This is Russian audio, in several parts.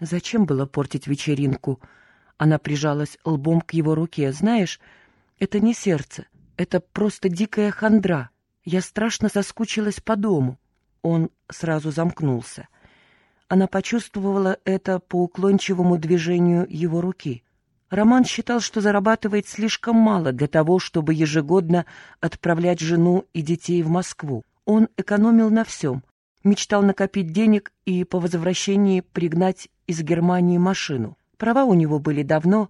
Зачем было портить вечеринку? Она прижалась лбом к его руке. Знаешь, это не сердце, это просто дикая хандра. Я страшно соскучилась по дому. Он сразу замкнулся. Она почувствовала это по уклончивому движению его руки. Роман считал, что зарабатывает слишком мало для того, чтобы ежегодно отправлять жену и детей в Москву. Он экономил на всем, мечтал накопить денег и по возвращении пригнать из Германии машину. Права у него были давно,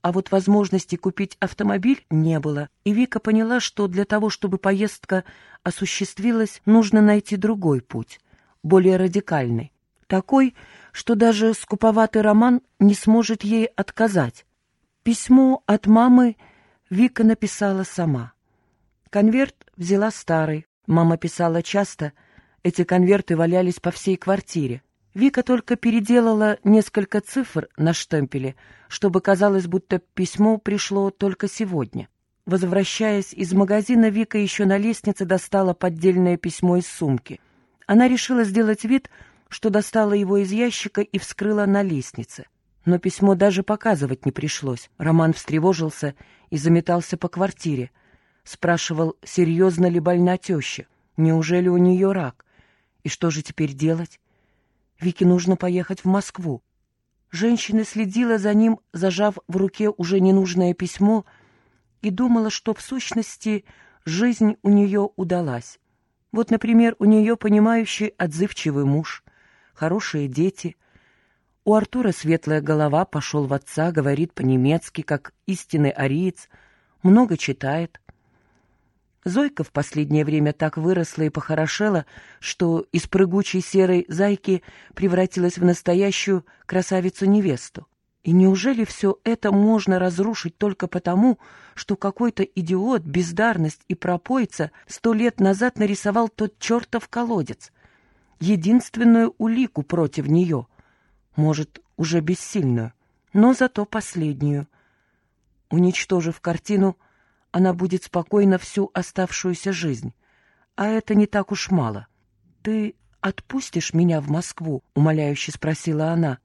а вот возможности купить автомобиль не было, и Вика поняла, что для того, чтобы поездка осуществилась, нужно найти другой путь, более радикальный, такой, что даже скуповатый роман не сможет ей отказать. Письмо от мамы Вика написала сама. Конверт взяла старый. Мама писала часто. Эти конверты валялись по всей квартире. Вика только переделала несколько цифр на штемпеле, чтобы казалось, будто письмо пришло только сегодня. Возвращаясь из магазина, Вика еще на лестнице достала поддельное письмо из сумки. Она решила сделать вид, что достала его из ящика и вскрыла на лестнице но письмо даже показывать не пришлось. Роман встревожился и заметался по квартире. Спрашивал, серьезно ли больна теща, неужели у нее рак, и что же теперь делать? Вике нужно поехать в Москву. Женщина следила за ним, зажав в руке уже ненужное письмо, и думала, что в сущности жизнь у нее удалась. Вот, например, у нее понимающий, отзывчивый муж, хорошие дети — у Артура светлая голова, пошел в отца, говорит по-немецки, как истинный ариец, много читает. Зойка в последнее время так выросла и похорошела, что из прыгучей серой зайки превратилась в настоящую красавицу-невесту. И неужели все это можно разрушить только потому, что какой-то идиот, бездарность и пропойца сто лет назад нарисовал тот чертов колодец? Единственную улику против нее — может, уже бессильную, но зато последнюю. Уничтожив картину, она будет спокойна всю оставшуюся жизнь. А это не так уж мало. «Ты отпустишь меня в Москву?» — умоляюще спросила она.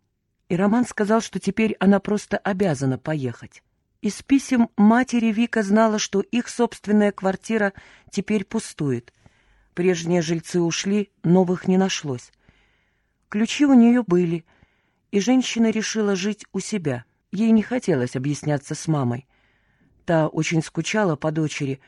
И Роман сказал, что теперь она просто обязана поехать. Из писем матери Вика знала, что их собственная квартира теперь пустует. Прежние жильцы ушли, новых не нашлось. Ключи у нее были, и женщина решила жить у себя. Ей не хотелось объясняться с мамой. Та очень скучала по дочери,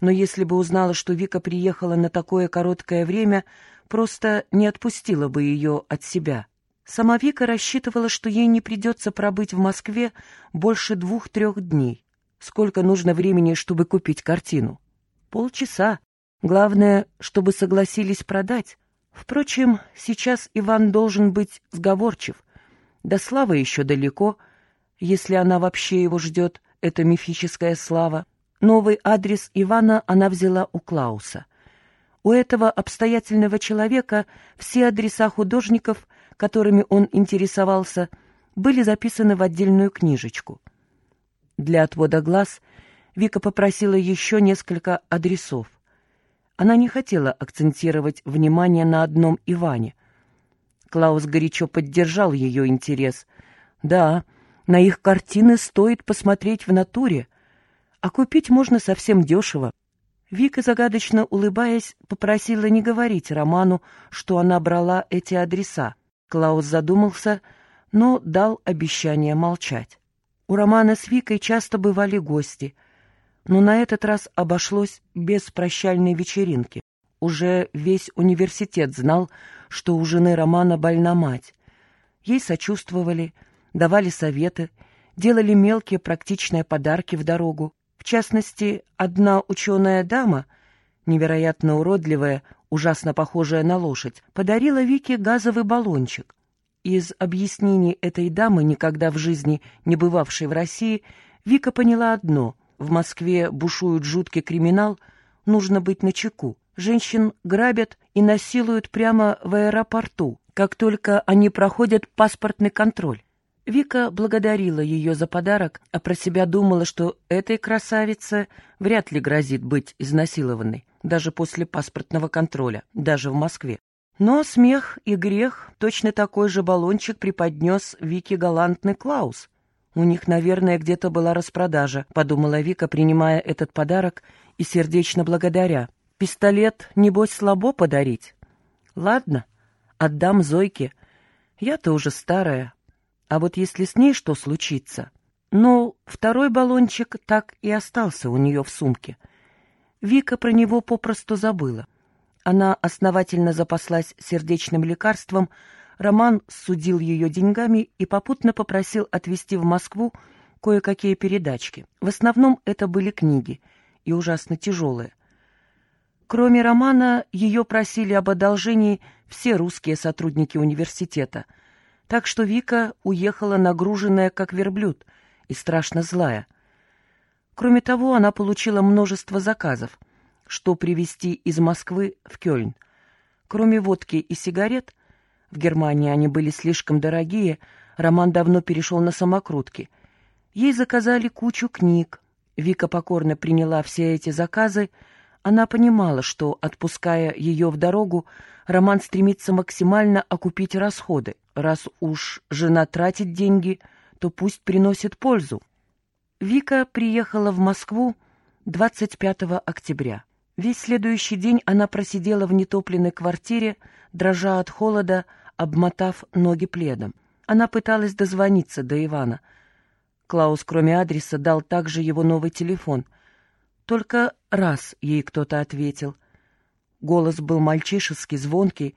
но если бы узнала, что Вика приехала на такое короткое время, просто не отпустила бы ее от себя. Сама Вика рассчитывала, что ей не придется пробыть в Москве больше двух-трех дней. Сколько нужно времени, чтобы купить картину? Полчаса. Главное, чтобы согласились продать. Впрочем, сейчас Иван должен быть сговорчив. До славы еще далеко, если она вообще его ждет, эта мифическая слава. Новый адрес Ивана она взяла у Клауса. У этого обстоятельного человека все адреса художников, которыми он интересовался, были записаны в отдельную книжечку. Для отвода глаз Вика попросила еще несколько адресов. Она не хотела акцентировать внимание на одном Иване — Клаус горячо поддержал ее интерес. «Да, на их картины стоит посмотреть в натуре, а купить можно совсем дешево». Вика, загадочно улыбаясь, попросила не говорить Роману, что она брала эти адреса. Клаус задумался, но дал обещание молчать. У Романа с Викой часто бывали гости, но на этот раз обошлось без прощальной вечеринки. Уже весь университет знал, что у жены Романа больна мать. Ей сочувствовали, давали советы, делали мелкие практичные подарки в дорогу. В частности, одна ученая дама, невероятно уродливая, ужасно похожая на лошадь, подарила Вике газовый баллончик. Из объяснений этой дамы, никогда в жизни не бывавшей в России, Вика поняла одно — в Москве бушует жуткий криминал, нужно быть начеку. Женщин грабят и насилуют прямо в аэропорту, как только они проходят паспортный контроль. Вика благодарила ее за подарок, а про себя думала, что этой красавице вряд ли грозит быть изнасилованной, даже после паспортного контроля, даже в Москве. Но смех и грех точно такой же баллончик преподнес Вике галантный Клаус. «У них, наверное, где-то была распродажа», — подумала Вика, принимая этот подарок и сердечно благодаря. «Пистолет, небось, слабо подарить?» «Ладно, отдам Зойке. Я-то уже старая. А вот если с ней что случится...» Ну, второй баллончик так и остался у нее в сумке. Вика про него попросту забыла. Она основательно запаслась сердечным лекарством, Роман судил ее деньгами и попутно попросил отвезти в Москву кое-какие передачки. В основном это были книги, и ужасно тяжелые. Кроме Романа, ее просили об одолжении все русские сотрудники университета, так что Вика уехала нагруженная, как верблюд, и страшно злая. Кроме того, она получила множество заказов, что привезти из Москвы в Кёльн. Кроме водки и сигарет, в Германии они были слишком дорогие, Роман давно перешел на самокрутки. Ей заказали кучу книг. Вика покорно приняла все эти заказы. Она понимала, что, отпуская ее в дорогу, Роман стремится максимально окупить расходы. Раз уж жена тратит деньги — то пусть приносит пользу. Вика приехала в Москву 25 октября. Весь следующий день она просидела в нетопленной квартире, дрожа от холода, обмотав ноги пледом. Она пыталась дозвониться до Ивана. Клаус, кроме адреса, дал также его новый телефон. Только раз ей кто-то ответил. Голос был мальчишеский, звонкий,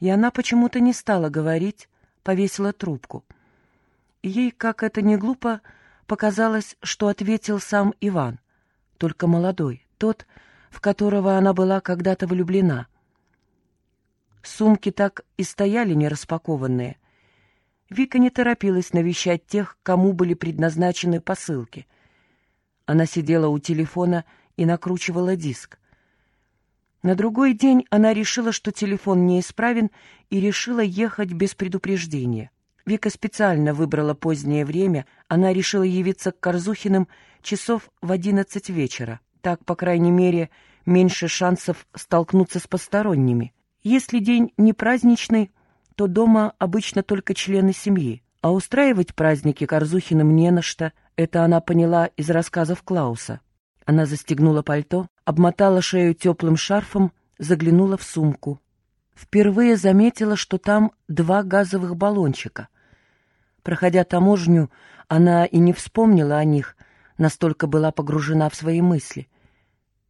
и она почему-то не стала говорить, повесила трубку — Ей, как это не глупо, показалось, что ответил сам Иван, только молодой, тот, в которого она была когда-то влюблена. Сумки так и стояли нераспакованные. Вика не торопилась навещать тех, кому были предназначены посылки. Она сидела у телефона и накручивала диск. На другой день она решила, что телефон неисправен, и решила ехать без предупреждения. Вика специально выбрала позднее время, она решила явиться к Корзухиным часов в одиннадцать вечера. Так, по крайней мере, меньше шансов столкнуться с посторонними. Если день не праздничный, то дома обычно только члены семьи. А устраивать праздники Корзухиным не на что, это она поняла из рассказов Клауса. Она застегнула пальто, обмотала шею теплым шарфом, заглянула в сумку. Впервые заметила, что там два газовых баллончика. Проходя таможню, она и не вспомнила о них, настолько была погружена в свои мысли.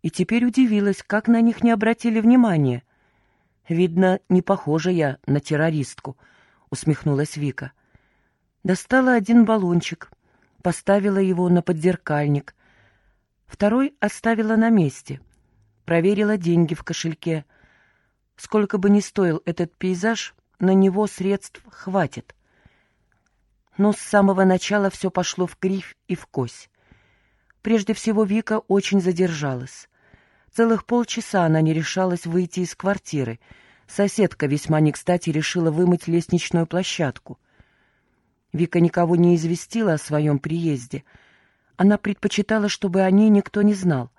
И теперь удивилась, как на них не обратили внимания. «Видно, не похожа я на террористку», — усмехнулась Вика. Достала один баллончик, поставила его на подзеркальник. Второй оставила на месте. Проверила деньги в кошельке. Сколько бы ни стоил этот пейзаж, на него средств хватит. Но с самого начала все пошло в кривь и в кось. Прежде всего Вика очень задержалась. Целых полчаса она не решалась выйти из квартиры. Соседка весьма не кстати решила вымыть лестничную площадку. Вика никого не известила о своем приезде. Она предпочитала, чтобы о ней никто не знал.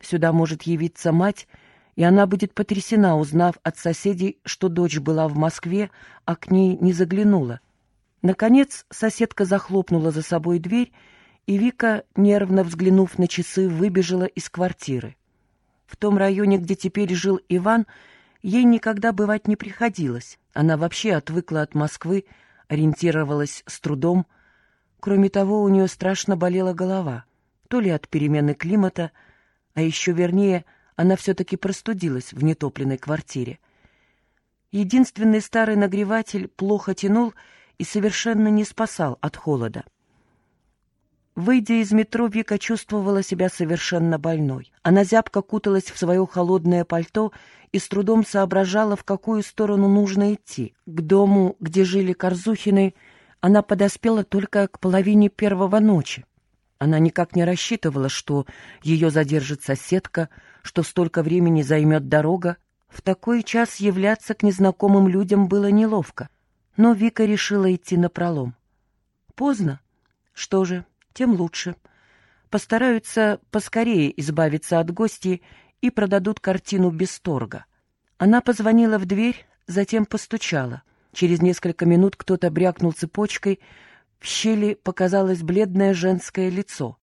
Сюда может явиться мать, и она будет потрясена, узнав от соседей, что дочь была в Москве, а к ней не заглянула. Наконец соседка захлопнула за собой дверь, и Вика, нервно взглянув на часы, выбежала из квартиры. В том районе, где теперь жил Иван, ей никогда бывать не приходилось. Она вообще отвыкла от Москвы, ориентировалась с трудом. Кроме того, у нее страшно болела голова. То ли от перемены климата, а еще вернее, она все-таки простудилась в нетопленной квартире. Единственный старый нагреватель плохо тянул, и совершенно не спасал от холода. Выйдя из метро, Вика чувствовала себя совершенно больной. Она зябко куталась в свое холодное пальто и с трудом соображала, в какую сторону нужно идти. К дому, где жили Корзухины, она подоспела только к половине первого ночи. Она никак не рассчитывала, что ее задержит соседка, что столько времени займет дорога. В такой час являться к незнакомым людям было неловко — но Вика решила идти на пролом. Поздно. Что же, тем лучше. Постараются поскорее избавиться от гостей и продадут картину без торга. Она позвонила в дверь, затем постучала. Через несколько минут кто-то брякнул цепочкой, в щели показалось бледное женское лицо.